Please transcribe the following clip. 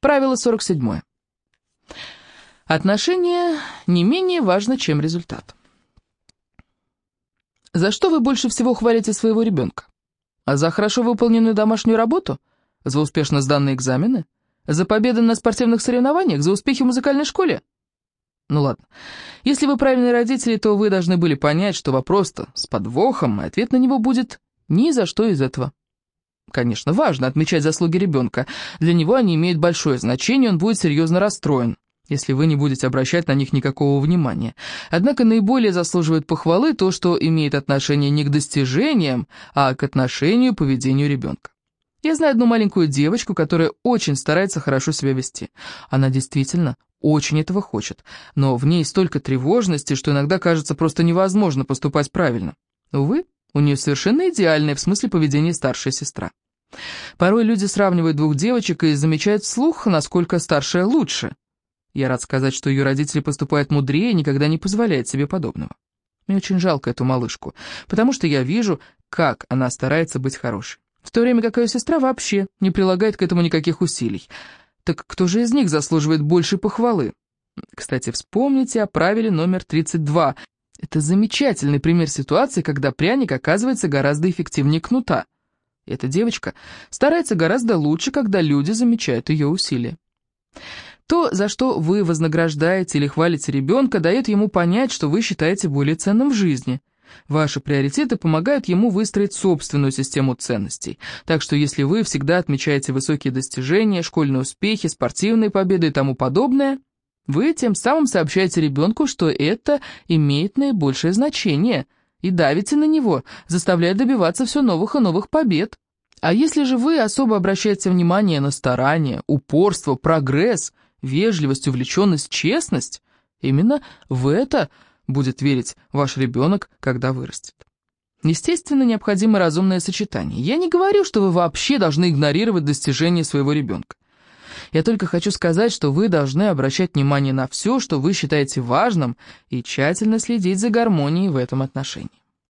Правило 47. Отношения не менее важно, чем результат. За что вы больше всего хвалите своего ребенка? А за хорошо выполненную домашнюю работу? За успешно сданные экзамены? За победы на спортивных соревнованиях? За успехи в музыкальной школе? Ну ладно. Если вы правильные родители, то вы должны были понять, что вопрос-то с подвохом, и ответ на него будет ни за что из этого. Конечно, важно отмечать заслуги ребенка. Для него они имеют большое значение, он будет серьезно расстроен, если вы не будете обращать на них никакого внимания. Однако наиболее заслуживает похвалы то, что имеет отношение не к достижениям, а к отношению поведению ребенка. Я знаю одну маленькую девочку, которая очень старается хорошо себя вести. Она действительно очень этого хочет, но в ней столько тревожности, что иногда кажется просто невозможно поступать правильно. Увы, у нее совершенно идеальная в смысле поведения старшая сестра. Порой люди сравнивают двух девочек и замечают вслух, насколько старшая лучше. Я рад сказать, что ее родители поступают мудрее и никогда не позволяют себе подобного. Мне очень жалко эту малышку, потому что я вижу, как она старается быть хорошей. В то время как ее сестра вообще не прилагает к этому никаких усилий. Так кто же из них заслуживает большей похвалы? Кстати, вспомните о правиле номер 32. Это замечательный пример ситуации, когда пряник оказывается гораздо эффективнее кнута. Эта девочка старается гораздо лучше, когда люди замечают ее усилия. То, за что вы вознаграждаете или хвалите ребенка, дает ему понять, что вы считаете более ценным в жизни – Ваши приоритеты помогают ему выстроить собственную систему ценностей. Так что если вы всегда отмечаете высокие достижения, школьные успехи, спортивные победы и тому подобное, вы тем самым сообщаете ребенку, что это имеет наибольшее значение, и давите на него, заставляя добиваться все новых и новых побед. А если же вы особо обращаете внимание на старание, упорство, прогресс, вежливость, увлеченность, честность, именно в это – будет верить ваш ребенок, когда вырастет. Естественно, необходимо разумное сочетание. Я не говорю, что вы вообще должны игнорировать достижения своего ребенка. Я только хочу сказать, что вы должны обращать внимание на все, что вы считаете важным, и тщательно следить за гармонией в этом отношении.